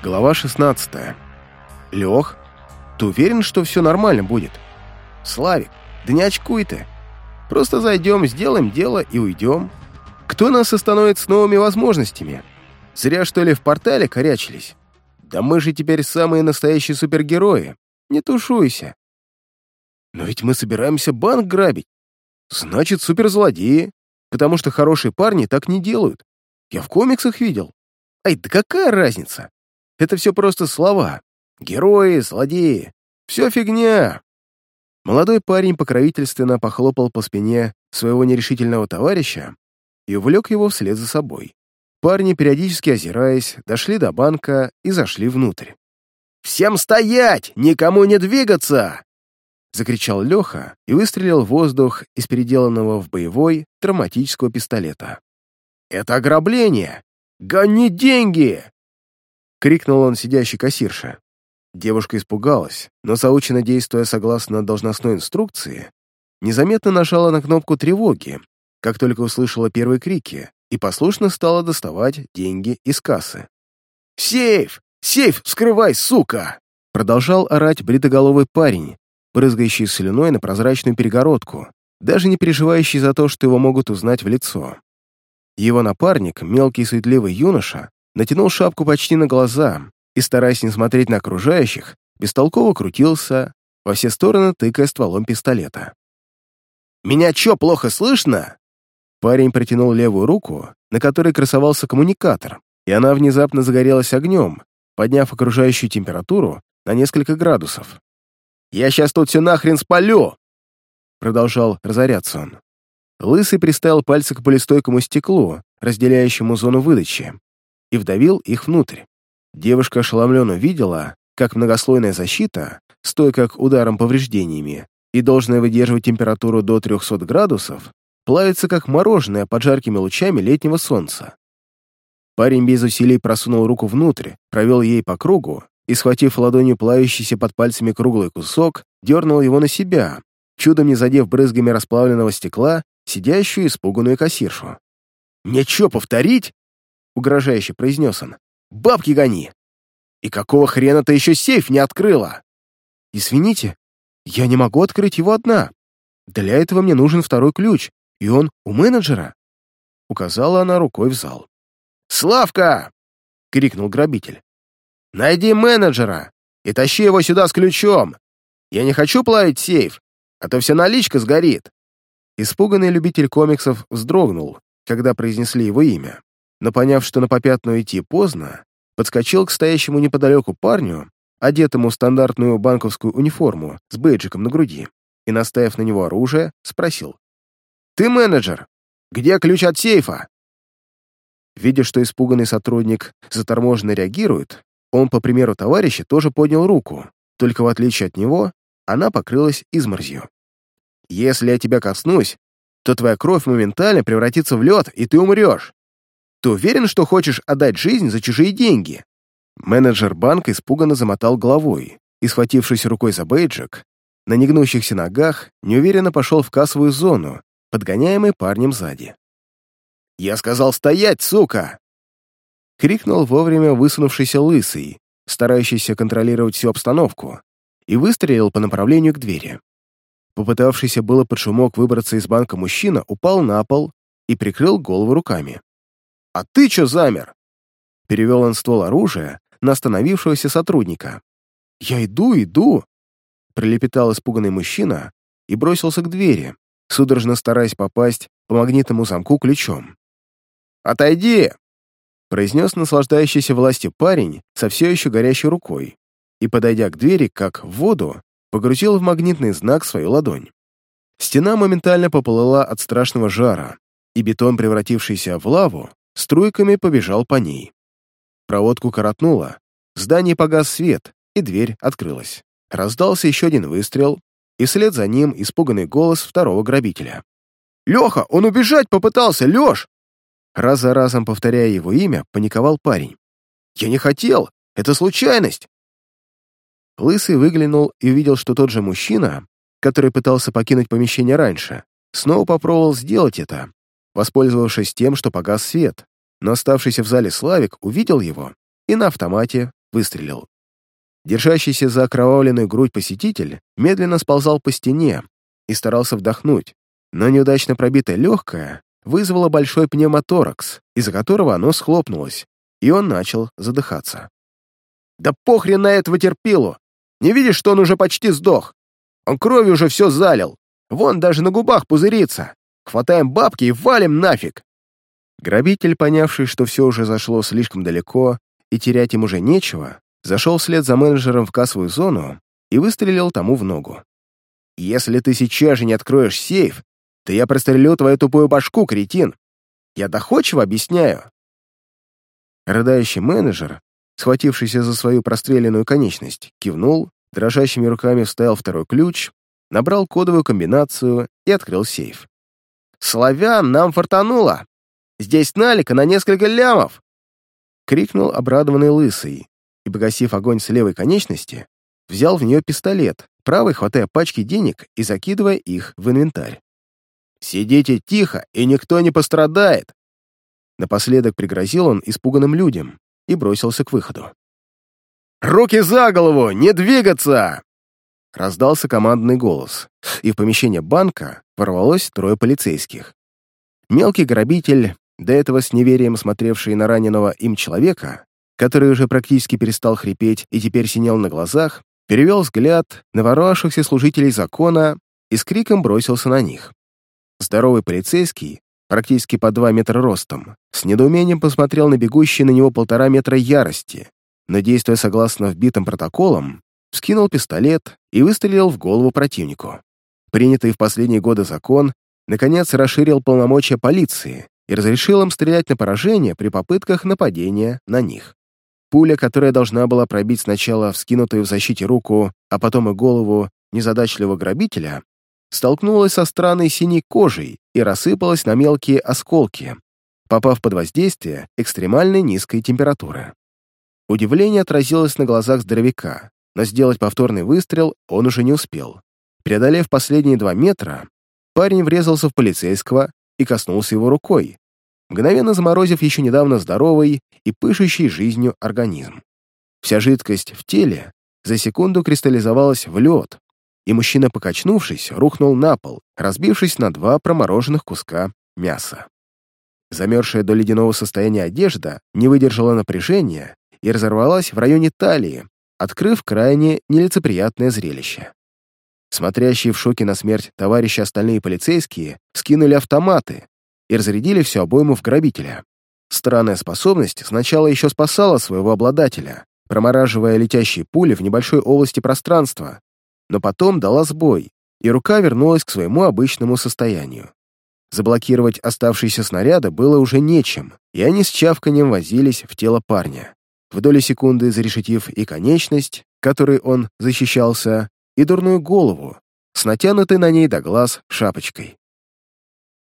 Глава 16. Лех, ты уверен, что все нормально будет? Славик, да не очкуй ты. Просто зайдем, сделаем дело и уйдем. Кто нас остановит с новыми возможностями? Зря, что ли, в портале корячились? Да мы же теперь самые настоящие супергерои. Не тушуйся. Но ведь мы собираемся банк грабить. Значит, суперзлодеи, потому что хорошие парни так не делают. Я в комиксах видел. Ай, да какая разница? Это все просто слова. Герои, злодеи. Все фигня. Молодой парень покровительственно похлопал по спине своего нерешительного товарища и увлек его вслед за собой. Парни, периодически озираясь, дошли до банка и зашли внутрь. «Всем стоять! Никому не двигаться!» Закричал Леха и выстрелил в воздух из переделанного в боевой травматического пистолета. «Это ограбление! Гони деньги!» Крикнул он сидящей кассирше. Девушка испугалась, но, заученно действуя согласно должностной инструкции, незаметно нажала на кнопку тревоги, как только услышала первые крики, и послушно стала доставать деньги из кассы. «Сейф! Сейф! Вскрывай, сука!» Продолжал орать бритоголовый парень, брызгающий слюной на прозрачную перегородку, даже не переживающий за то, что его могут узнать в лицо. Его напарник, мелкий суетливый юноша, натянул шапку почти на глаза и, стараясь не смотреть на окружающих, бестолково крутился, во все стороны тыкая стволом пистолета. «Меня чё, плохо слышно?» Парень протянул левую руку, на которой красовался коммуникатор, и она внезапно загорелась огнем, подняв окружающую температуру на несколько градусов. «Я сейчас тут все нахрен спалю!» Продолжал разоряться он. Лысый приставил пальцы к полистойкому стеклу, разделяющему зону выдачи, и вдавил их внутрь. Девушка ошеломленно видела, как многослойная защита, стойка к ударам повреждениями и должная выдерживать температуру до 300 градусов, плавится как мороженое под жаркими лучами летнего солнца. Парень без усилий просунул руку внутрь, провел ей по кругу и, схватив ладонью плавящийся под пальцами круглый кусок, дернул его на себя, чудом не задев брызгами расплавленного стекла сидящую испуганную кассиршу. «Мне чё, повторить?» — угрожающе произнес он. «Бабки гони! И какого хрена ты еще сейф не открыла?» «Извините, я не могу открыть его одна. Для этого мне нужен второй ключ, и он у менеджера?» Указала она рукой в зал. «Славка!» — крикнул грабитель. «Найди менеджера и тащи его сюда с ключом. Я не хочу плавить сейф, а то вся наличка сгорит». Испуганный любитель комиксов вздрогнул, когда произнесли его имя, но, поняв, что на попятную идти поздно, подскочил к стоящему неподалеку парню, одетому в стандартную банковскую униформу с бейджиком на груди, и, наставив на него оружие, спросил. «Ты менеджер? Где ключ от сейфа?» Видя, что испуганный сотрудник заторможенно реагирует, он, по примеру товарища, тоже поднял руку, только в отличие от него, она покрылась изморзью. Если я тебя коснусь, то твоя кровь моментально превратится в лед, и ты умрешь. Ты уверен, что хочешь отдать жизнь за чужие деньги?» Менеджер банка испуганно замотал головой и, схватившись рукой за бейджик, на негнущихся ногах неуверенно пошел в кассовую зону, подгоняемый парнем сзади. «Я сказал стоять, сука!» Крикнул вовремя высунувшийся лысый, старающийся контролировать всю обстановку, и выстрелил по направлению к двери. Попытавшийся было под шумок выбраться из банка мужчина упал на пол и прикрыл голову руками. «А ты чё замер?» Перевел он ствол оружия на остановившегося сотрудника. «Я иду, иду!» Пролепетал испуганный мужчина и бросился к двери, судорожно стараясь попасть по магнитному замку ключом. «Отойди!» произнес наслаждающийся властью парень со все еще горящей рукой и, подойдя к двери, как в воду, погрузил в магнитный знак свою ладонь. Стена моментально поплыла от страшного жара, и бетон, превратившийся в лаву, струйками побежал по ней. Проводку коротнуло, в здании погас свет, и дверь открылась. Раздался еще один выстрел, и вслед за ним испуганный голос второго грабителя. «Леха, он убежать попытался, Леш!» Раз за разом повторяя его имя, паниковал парень. «Я не хотел! Это случайность! Лысый выглянул и увидел, что тот же мужчина, который пытался покинуть помещение раньше, снова попробовал сделать это, воспользовавшись тем, что погас свет. Но оставшийся в зале Славик увидел его и на автомате выстрелил. Держащийся за окровавленную грудь посетитель медленно сползал по стене и старался вдохнуть, но неудачно пробитое легкое вызвало большой пневмоторакс, из-за которого оно схлопнулось, и он начал задыхаться. «Да похрен на этого терпилу! Не видишь, что он уже почти сдох? Он кровью уже все залил. Вон даже на губах пузырится. Хватаем бабки и валим нафиг!» Грабитель, понявший, что все уже зашло слишком далеко и терять им уже нечего, зашел вслед за менеджером в кассовую зону и выстрелил тому в ногу. «Если ты сейчас же не откроешь сейф, то я прострелю твою тупую башку, кретин! Я доходчиво объясняю!» Рыдающий менеджер, схватившийся за свою простреленную конечность, кивнул, дрожащими руками вставил второй ключ, набрал кодовую комбинацию и открыл сейф. «Славян, нам фартануло! Здесь налика на несколько лямов!» Крикнул обрадованный лысый и, погасив огонь с левой конечности, взял в нее пистолет, правой хватая пачки денег и закидывая их в инвентарь. «Сидите тихо, и никто не пострадает!» Напоследок пригрозил он испуганным людям и бросился к выходу. «Руки за голову! Не двигаться!» Раздался командный голос, и в помещение банка ворвалось трое полицейских. Мелкий грабитель, до этого с неверием смотревший на раненого им человека, который уже практически перестал хрипеть и теперь синел на глазах, перевел взгляд на ворвавшихся служителей закона и с криком бросился на них. Здоровый полицейский, практически по два метра ростом, с недоумением посмотрел на бегущий на него полтора метра ярости, но, действуя согласно вбитым протоколам, вскинул пистолет и выстрелил в голову противнику. Принятый в последние годы закон, наконец, расширил полномочия полиции и разрешил им стрелять на поражение при попытках нападения на них. Пуля, которая должна была пробить сначала вскинутую в защите руку, а потом и голову незадачливого грабителя, столкнулась со странной синей кожей и рассыпалась на мелкие осколки, попав под воздействие экстремальной низкой температуры. Удивление отразилось на глазах здоровяка, но сделать повторный выстрел он уже не успел. Преодолев последние два метра, парень врезался в полицейского и коснулся его рукой, мгновенно заморозив еще недавно здоровый и пышущий жизнью организм. Вся жидкость в теле за секунду кристаллизовалась в лед, и мужчина, покачнувшись, рухнул на пол, разбившись на два промороженных куска мяса. Замерзшая до ледяного состояния одежда не выдержала напряжения и разорвалась в районе талии, открыв крайне нелицеприятное зрелище. Смотрящие в шоке на смерть товарищи остальные полицейские скинули автоматы и разрядили всю обойму в грабителя. Странная способность сначала еще спасала своего обладателя, промораживая летящие пули в небольшой области пространства, но потом дала сбой, и рука вернулась к своему обычному состоянию. Заблокировать оставшиеся снаряды было уже нечем, и они с чавканием возились в тело парня. В доли секунды зарешетив и конечность, которой он защищался, и дурную голову, с натянутой на ней до глаз шапочкой.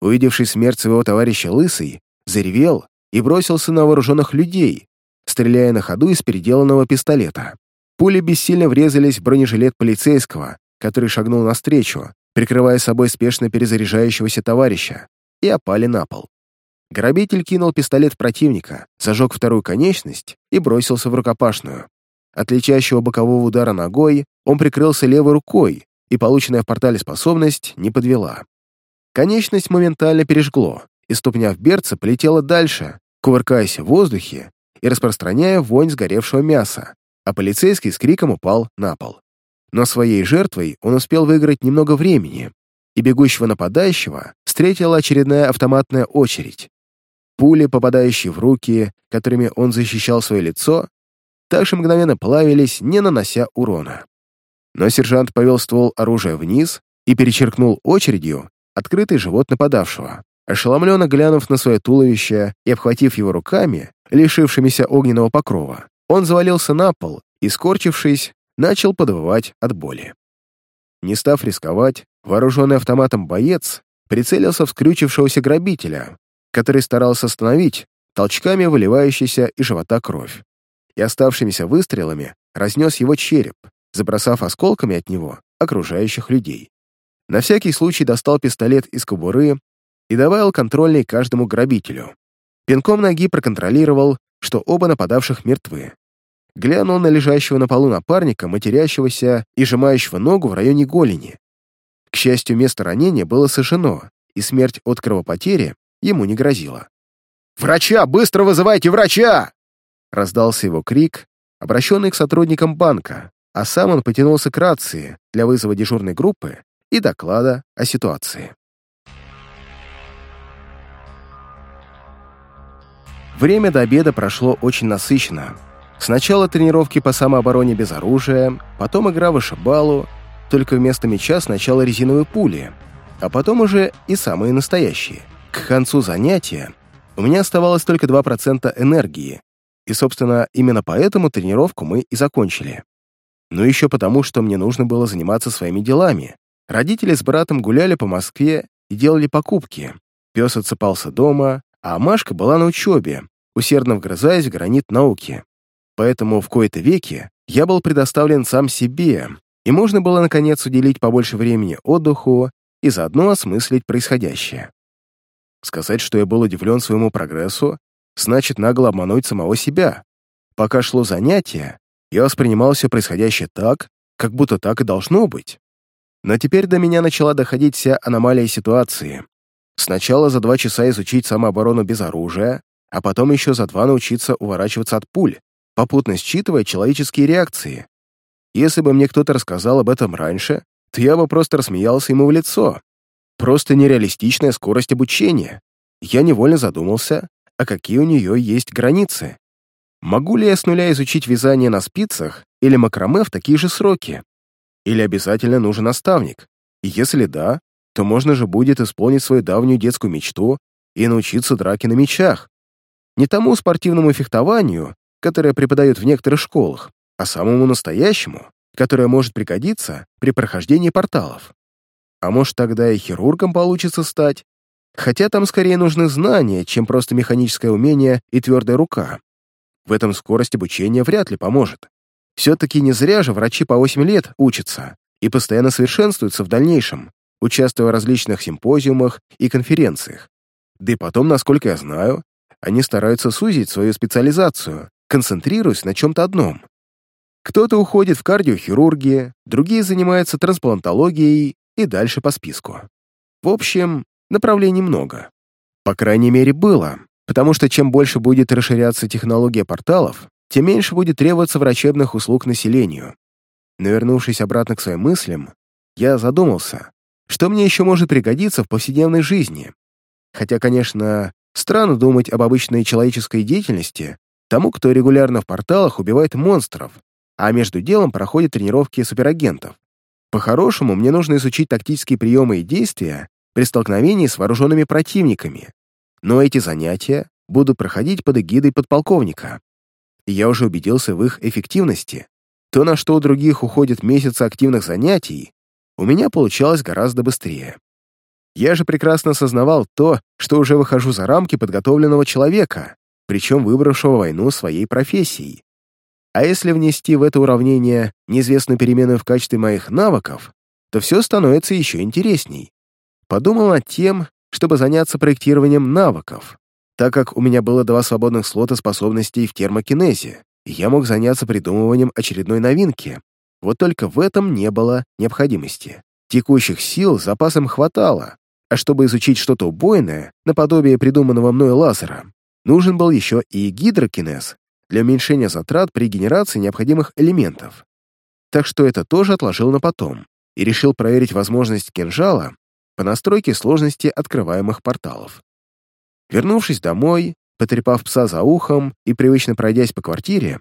Увидевший смерть своего товарища Лысый, заревел и бросился на вооруженных людей, стреляя на ходу из переделанного пистолета. Пули бессильно врезались в бронежилет полицейского, который шагнул навстречу, прикрывая собой спешно перезаряжающегося товарища, и опали на пол. Грабитель кинул пистолет в противника, зажег вторую конечность и бросился в рукопашную. От бокового удара ногой он прикрылся левой рукой, и полученная в портале способность не подвела. Конечность моментально пережгло, и ступня в берце полетела дальше, кувыркаясь в воздухе и распространяя вонь сгоревшего мяса, а полицейский с криком упал на пол. Но своей жертвой он успел выиграть немного времени, и бегущего нападающего встретила очередная автоматная очередь. Пули, попадающие в руки, которыми он защищал свое лицо, также мгновенно плавились, не нанося урона. Но сержант повел ствол оружия вниз и перечеркнул очередью открытый живот нападавшего. Ошеломленно глянув на свое туловище и обхватив его руками, лишившимися огненного покрова, он завалился на пол и, скорчившись, начал подвывать от боли. Не став рисковать, вооруженный автоматом боец прицелился в скрючившегося грабителя, который старался остановить толчками выливающейся из живота кровь, и оставшимися выстрелами разнес его череп, забросав осколками от него окружающих людей. На всякий случай достал пистолет из кобуры и добавил контрольный каждому грабителю. Пинком ноги проконтролировал, что оба нападавших мертвы. глянул на лежащего на полу напарника, матерящегося и сжимающего ногу в районе голени. К счастью, место ранения было сожжено, и смерть от кровопотери ему не грозила. «Врача! Быстро вызывайте врача!» Раздался его крик, обращенный к сотрудникам банка, а сам он потянулся к рации для вызова дежурной группы и доклада о ситуации. Время до обеда прошло очень насыщенно. Сначала тренировки по самообороне без оружия, потом игра в вышибалу, только вместо мяча сначала резиновые пули, а потом уже и самые настоящие. К концу занятия у меня оставалось только 2% энергии, и, собственно, именно поэтому тренировку мы и закончили. Но еще потому, что мне нужно было заниматься своими делами. Родители с братом гуляли по Москве и делали покупки. Пес отсыпался дома, а Машка была на учебе, усердно вгрызаясь в гранит науки. Поэтому в кои-то веки я был предоставлен сам себе, и можно было, наконец, уделить побольше времени отдыху и заодно осмыслить происходящее. Сказать, что я был удивлен своему прогрессу, значит нагло обмануть самого себя. Пока шло занятие, я воспринимал все происходящее так, как будто так и должно быть. Но теперь до меня начала доходить вся аномалия ситуации. Сначала за два часа изучить самооборону без оружия, а потом еще за два научиться уворачиваться от пуль, попутно считывая человеческие реакции. Если бы мне кто-то рассказал об этом раньше, то я бы просто рассмеялся ему в лицо. Просто нереалистичная скорость обучения. Я невольно задумался, а какие у нее есть границы. Могу ли я с нуля изучить вязание на спицах или макраме в такие же сроки? Или обязательно нужен наставник? Если да, то можно же будет исполнить свою давнюю детскую мечту и научиться драке на мечах. Не тому спортивному фехтованию, которое преподают в некоторых школах, а самому настоящему, которое может пригодиться при прохождении порталов. А может, тогда и хирургом получится стать? Хотя там скорее нужны знания, чем просто механическое умение и твердая рука. В этом скорость обучения вряд ли поможет. Все-таки не зря же врачи по 8 лет учатся и постоянно совершенствуются в дальнейшем, участвуя в различных симпозиумах и конференциях. Да и потом, насколько я знаю, они стараются сузить свою специализацию, концентрируясь на чем-то одном. Кто-то уходит в кардиохирургии, другие занимаются трансплантологией и дальше по списку. В общем, направлений много. По крайней мере, было, потому что чем больше будет расширяться технология порталов, тем меньше будет требоваться врачебных услуг населению. Но вернувшись обратно к своим мыслям, я задумался, что мне еще может пригодиться в повседневной жизни. Хотя, конечно, странно думать об обычной человеческой деятельности тому, кто регулярно в порталах убивает монстров, а между делом проходит тренировки суперагентов. По-хорошему, мне нужно изучить тактические приемы и действия при столкновении с вооруженными противниками, но эти занятия будут проходить под эгидой подполковника. Я уже убедился в их эффективности. То, на что у других уходит месяцы активных занятий, у меня получалось гораздо быстрее. Я же прекрасно осознавал то, что уже выхожу за рамки подготовленного человека, причем выбравшего войну своей профессией. А если внести в это уравнение неизвестную перемену в качестве моих навыков, то все становится еще интересней. Подумал над тем, чтобы заняться проектированием навыков, так как у меня было два свободных слота способностей в термокинезе, и я мог заняться придумыванием очередной новинки. Вот только в этом не было необходимости. Текущих сил запасом хватало, а чтобы изучить что-то убойное, наподобие придуманного мной лазера, нужен был еще и гидрокинез для уменьшения затрат при генерации необходимых элементов. Так что это тоже отложил на потом и решил проверить возможность кинжала по настройке сложности открываемых порталов. Вернувшись домой, потрепав пса за ухом и привычно пройдясь по квартире,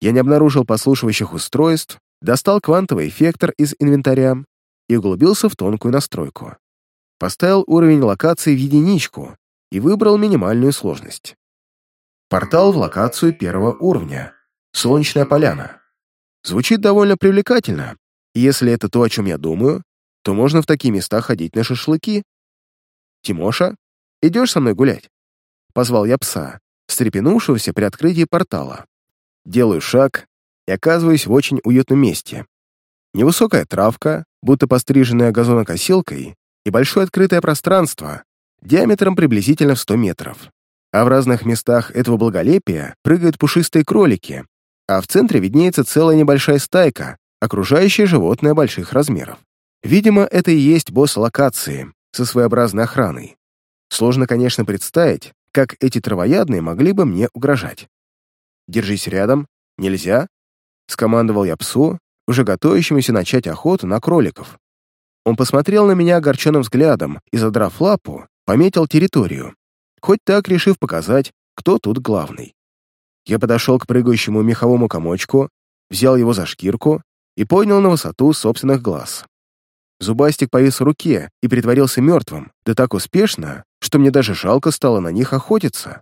я не обнаружил послушивающих устройств, достал квантовый эффектор из инвентаря и углубился в тонкую настройку. Поставил уровень локации в единичку и выбрал минимальную сложность. Портал в локацию первого уровня. Солнечная поляна. Звучит довольно привлекательно, и если это то, о чем я думаю, то можно в такие места ходить на шашлыки. «Тимоша, идешь со мной гулять?» Позвал я пса, встрепенувшегося при открытии портала. Делаю шаг и оказываюсь в очень уютном месте. Невысокая травка, будто постриженная газонокосилкой, и большое открытое пространство, диаметром приблизительно в 100 метров. А в разных местах этого благолепия прыгают пушистые кролики, а в центре виднеется целая небольшая стайка, окружающая животное больших размеров. Видимо, это и есть босс локации со своеобразной охраной. Сложно, конечно, представить, как эти травоядные могли бы мне угрожать. «Держись рядом, нельзя», — скомандовал я псу, уже готовящемуся начать охоту на кроликов. Он посмотрел на меня огорченным взглядом и, задрав лапу, пометил территорию, хоть так решив показать, кто тут главный. Я подошел к прыгающему меховому комочку, взял его за шкирку и поднял на высоту собственных глаз. Зубастик повис в руке и притворился мертвым, да так успешно, что мне даже жалко стало на них охотиться.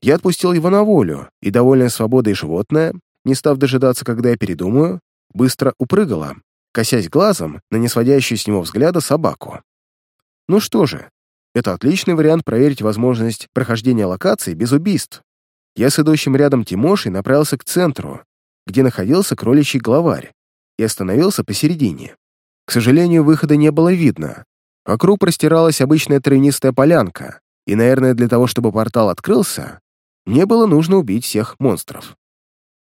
Я отпустил его на волю, и, довольная свободой животное, не став дожидаться, когда я передумаю, быстро упрыгала, косясь глазом на несводящую с него взгляда собаку. Ну что же, это отличный вариант проверить возможность прохождения локации без убийств. Я с идущим рядом Тимошей направился к центру, где находился кроличий главарь, и остановился посередине. К сожалению, выхода не было видно. Вокруг простиралась обычная травянистая полянка, и, наверное, для того, чтобы портал открылся, мне было нужно убить всех монстров.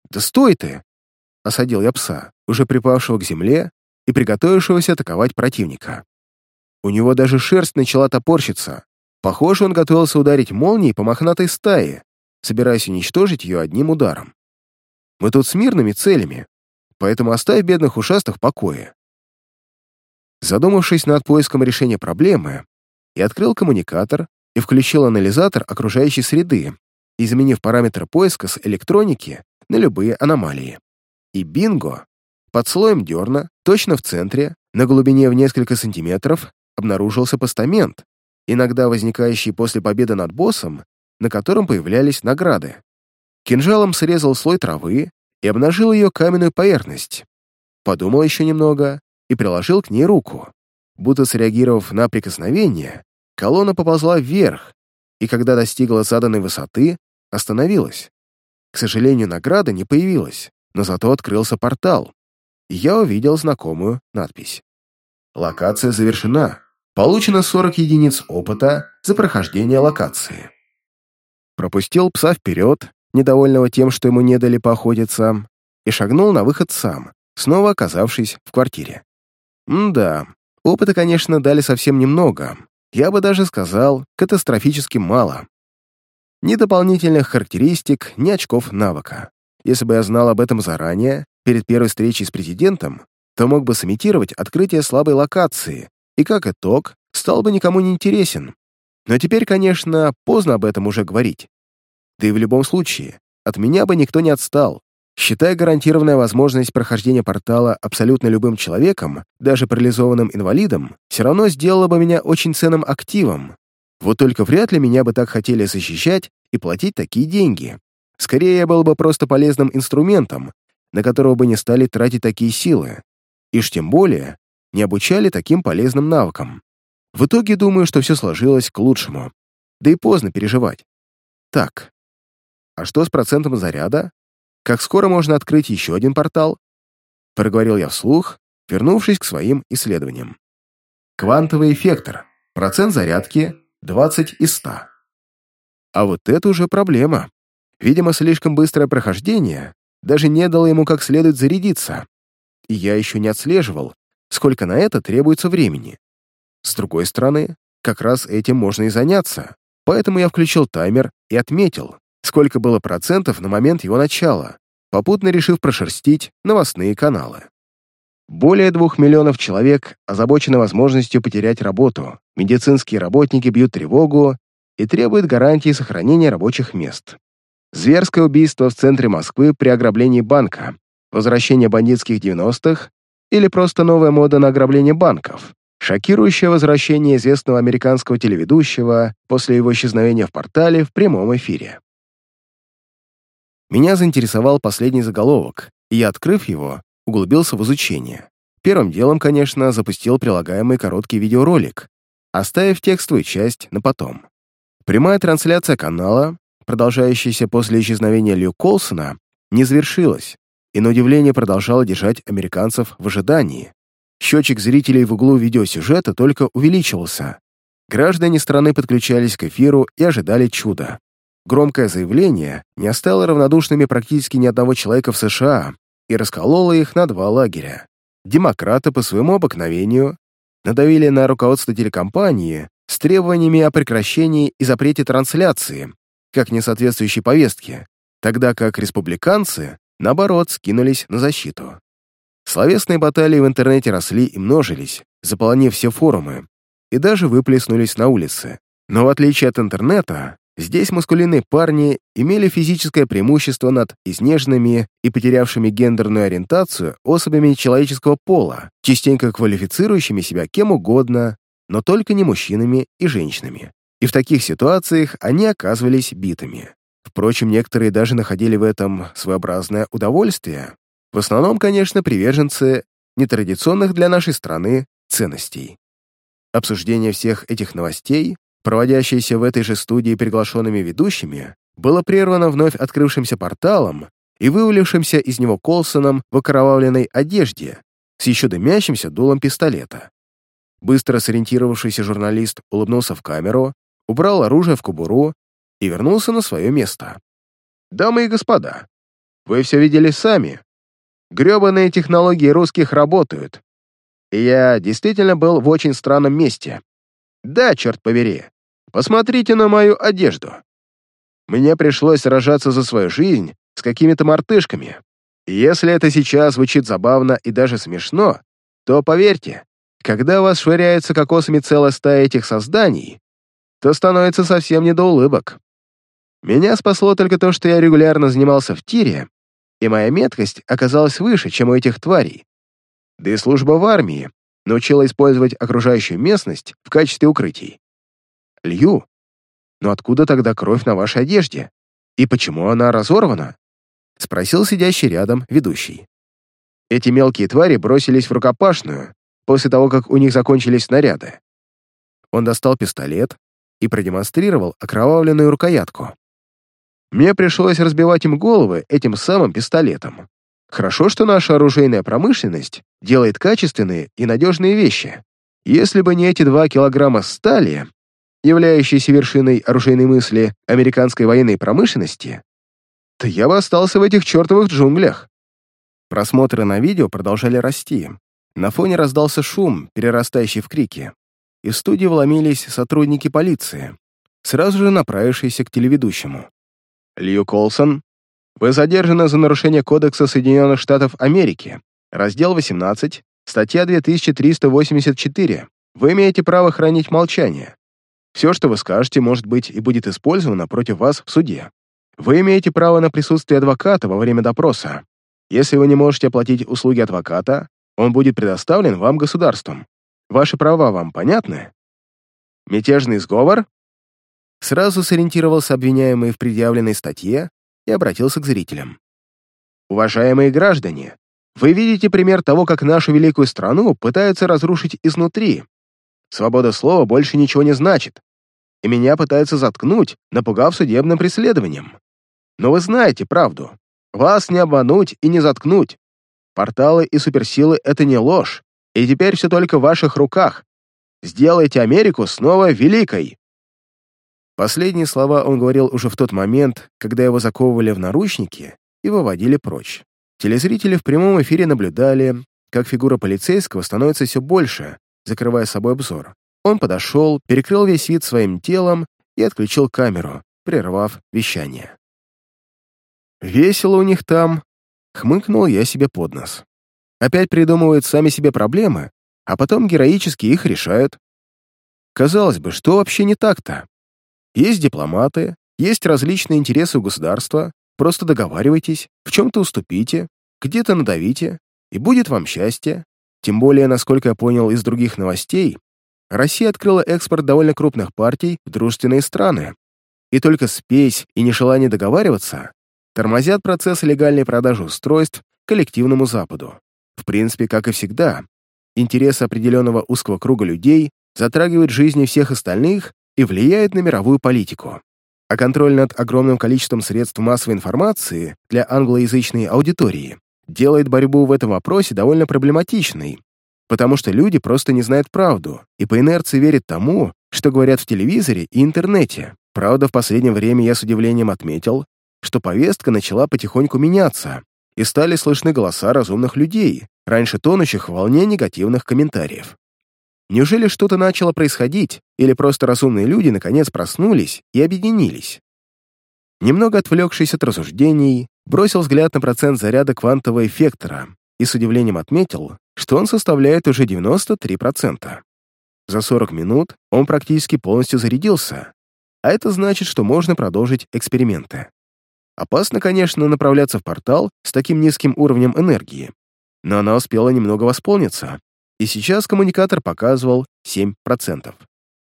«Да стой ты!» — осадил я пса, уже припавшего к земле и приготовившегося атаковать противника. У него даже шерсть начала топорщиться. Похоже, он готовился ударить молнией по мохнатой стае, собираясь уничтожить ее одним ударом. Мы тут с мирными целями, поэтому оставь бедных ушастых в покое. Задумавшись над поиском решения проблемы, я открыл коммуникатор и включил анализатор окружающей среды, изменив параметры поиска с электроники на любые аномалии. И бинго! Под слоем дерна, точно в центре, на глубине в несколько сантиметров, обнаружился постамент, иногда возникающий после победы над боссом, на котором появлялись награды. Кинжалом срезал слой травы и обнажил ее каменную поверхность. Подумал еще немного и приложил к ней руку. Будто среагировав на прикосновение, колонна поползла вверх, и когда достигла заданной высоты, остановилась. К сожалению, награда не появилась, но зато открылся портал, я увидел знакомую надпись. Локация завершена. Получено 40 единиц опыта за прохождение локации. Пропустил пса вперед, недовольного тем, что ему не дали поохотиться, и шагнул на выход сам, снова оказавшись в квартире. М-да, опыта, конечно, дали совсем немного, я бы даже сказал, катастрофически мало. Ни дополнительных характеристик, ни очков навыка. Если бы я знал об этом заранее, перед первой встречей с президентом, то мог бы сымитировать открытие слабой локации, и как итог, стал бы никому не интересен. Но теперь, конечно, поздно об этом уже говорить. Да и в любом случае, от меня бы никто не отстал. Считая гарантированная возможность прохождения портала абсолютно любым человеком, даже парализованным инвалидом, все равно сделала бы меня очень ценным активом. Вот только вряд ли меня бы так хотели защищать и платить такие деньги. Скорее, я был бы просто полезным инструментом, на которого бы не стали тратить такие силы и уж тем более не обучали таким полезным навыкам. В итоге думаю, что все сложилось к лучшему. Да и поздно переживать. Так, а что с процентом заряда? Как скоро можно открыть еще один портал? Проговорил я вслух, вернувшись к своим исследованиям. Квантовый эффектор. Процент зарядки 20 из 100. А вот это уже проблема. Видимо, слишком быстрое прохождение даже не дало ему как следует зарядиться и я еще не отслеживал, сколько на это требуется времени. С другой стороны, как раз этим можно и заняться, поэтому я включил таймер и отметил, сколько было процентов на момент его начала, попутно решив прошерстить новостные каналы. Более двух миллионов человек озабочены возможностью потерять работу, медицинские работники бьют тревогу и требуют гарантии сохранения рабочих мест. Зверское убийство в центре Москвы при ограблении банка, возвращение бандитских 90-х или просто новая мода на ограбление банков, шокирующее возвращение известного американского телеведущего после его исчезновения в портале в прямом эфире. Меня заинтересовал последний заголовок, и я, открыв его, углубился в изучение. Первым делом, конечно, запустил прилагаемый короткий видеоролик, оставив текстовую часть на потом. Прямая трансляция канала, продолжающаяся после исчезновения Лью Колсона, не завершилась, и на удивление продолжала держать американцев в ожидании. Счетчик зрителей в углу видеосюжета только увеличивался. Граждане страны подключались к эфиру и ожидали чуда. громкое заявление не оставило равнодушными практически ни одного человека в США и раскололо их на два лагеря. Демократы по своему обыкновению надавили на руководство телекомпании с требованиями о прекращении и запрете трансляции, как несоответствующей повестке, тогда как республиканцы, наоборот, скинулись на защиту. Словесные баталии в интернете росли и множились, заполонив все форумы, и даже выплеснулись на улицы. Но в отличие от интернета, здесь маскулинные парни имели физическое преимущество над изнеженными и потерявшими гендерную ориентацию особями человеческого пола, частенько квалифицирующими себя кем угодно, но только не мужчинами и женщинами. И в таких ситуациях они оказывались битыми. Впрочем, некоторые даже находили в этом своеобразное удовольствие. В основном, конечно, приверженцы нетрадиционных для нашей страны ценностей. Обсуждение всех этих новостей, проводящееся в этой же студии приглашенными ведущими, было прервано вновь открывшимся порталом и вывалившимся из него Колсоном в окровавленной одежде с еще дымящимся дулом пистолета. Быстро сориентировавшийся журналист улыбнулся в камеру, убрал оружие в кобуру и вернулся на свое место. «Дамы и господа, вы все видели сами. Гребаные технологии русских работают. И я действительно был в очень странном месте. Да, черт побери. Посмотрите на мою одежду. Мне пришлось сражаться за свою жизнь с какими-то мартышками. Если это сейчас звучит забавно и даже смешно, то поверьте, когда вас швыряется кокосами целая стая этих созданий, то становится совсем не до улыбок. Меня спасло только то, что я регулярно занимался в тире, и моя меткость оказалась выше, чем у этих тварей. Да и служба в армии научила использовать окружающую местность в качестве укрытий. Лью, но откуда тогда кровь на вашей одежде? И почему она разорвана? Спросил сидящий рядом ведущий. Эти мелкие твари бросились в рукопашную после того, как у них закончились снаряды. Он достал пистолет и продемонстрировал окровавленную рукоятку. Мне пришлось разбивать им головы этим самым пистолетом. Хорошо, что наша оружейная промышленность делает качественные и надежные вещи. Если бы не эти два килограмма стали, являющиеся вершиной оружейной мысли американской военной промышленности, то я бы остался в этих чертовых джунглях. Просмотры на видео продолжали расти. На фоне раздался шум, перерастающий в крики. И в студию вломились сотрудники полиции, сразу же направившиеся к телеведущему. Лью Колсон, вы задержаны за нарушение Кодекса Соединенных Штатов Америки, раздел 18, статья 2384. Вы имеете право хранить молчание. Все, что вы скажете, может быть и будет использовано против вас в суде. Вы имеете право на присутствие адвоката во время допроса. Если вы не можете оплатить услуги адвоката, он будет предоставлен вам государством. Ваши права вам понятны? Мятежный сговор? Сразу сориентировался обвиняемый в предъявленной статье и обратился к зрителям. «Уважаемые граждане, вы видите пример того, как нашу великую страну пытаются разрушить изнутри. Свобода слова больше ничего не значит, и меня пытаются заткнуть, напугав судебным преследованием. Но вы знаете правду. Вас не обмануть и не заткнуть. Порталы и суперсилы — это не ложь, и теперь все только в ваших руках. Сделайте Америку снова великой. Последние слова он говорил уже в тот момент, когда его заковывали в наручники и выводили прочь. Телезрители в прямом эфире наблюдали, как фигура полицейского становится все больше, закрывая собой обзор. Он подошел, перекрыл весь вид своим телом и отключил камеру, прервав вещание. «Весело у них там», — хмыкнул я себе под нос. «Опять придумывают сами себе проблемы, а потом героически их решают. Казалось бы, что вообще не так-то? Есть дипломаты, есть различные интересы у государства, просто договаривайтесь, в чем-то уступите, где-то надавите, и будет вам счастье. Тем более, насколько я понял из других новостей, Россия открыла экспорт довольно крупных партий в дружественные страны. И только спесь и нежелание договариваться тормозят процесс легальной продажи устройств коллективному Западу. В принципе, как и всегда, интересы определенного узкого круга людей затрагивают жизни всех остальных и влияет на мировую политику. А контроль над огромным количеством средств массовой информации для англоязычной аудитории делает борьбу в этом вопросе довольно проблематичной, потому что люди просто не знают правду и по инерции верят тому, что говорят в телевизоре и интернете. Правда, в последнее время я с удивлением отметил, что повестка начала потихоньку меняться, и стали слышны голоса разумных людей, раньше тонущих в волне негативных комментариев. Неужели что-то начало происходить, или просто разумные люди наконец проснулись и объединились? Немного отвлекшись от рассуждений, бросил взгляд на процент заряда квантового эффектора и с удивлением отметил, что он составляет уже 93%. За 40 минут он практически полностью зарядился, а это значит, что можно продолжить эксперименты. Опасно, конечно, направляться в портал с таким низким уровнем энергии, но она успела немного восполниться, и сейчас коммуникатор показывал 7%.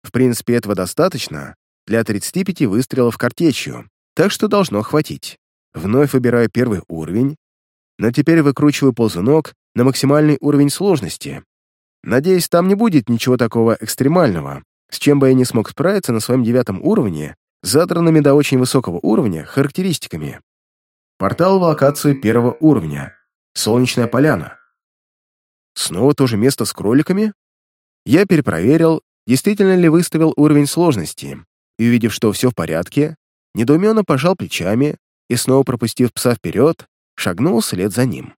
В принципе, этого достаточно для 35 выстрелов картечью, так что должно хватить. Вновь выбираю первый уровень, но теперь выкручиваю ползунок на максимальный уровень сложности. Надеюсь, там не будет ничего такого экстремального, с чем бы я не смог справиться на своем девятом уровне, задранными до очень высокого уровня характеристиками. Портал в локацию первого уровня. Солнечная поляна. Снова то же место с кроликами? Я перепроверил, действительно ли выставил уровень сложности, и, увидев, что все в порядке, недоуменно пожал плечами и, снова пропустив пса вперед, шагнул вслед за ним.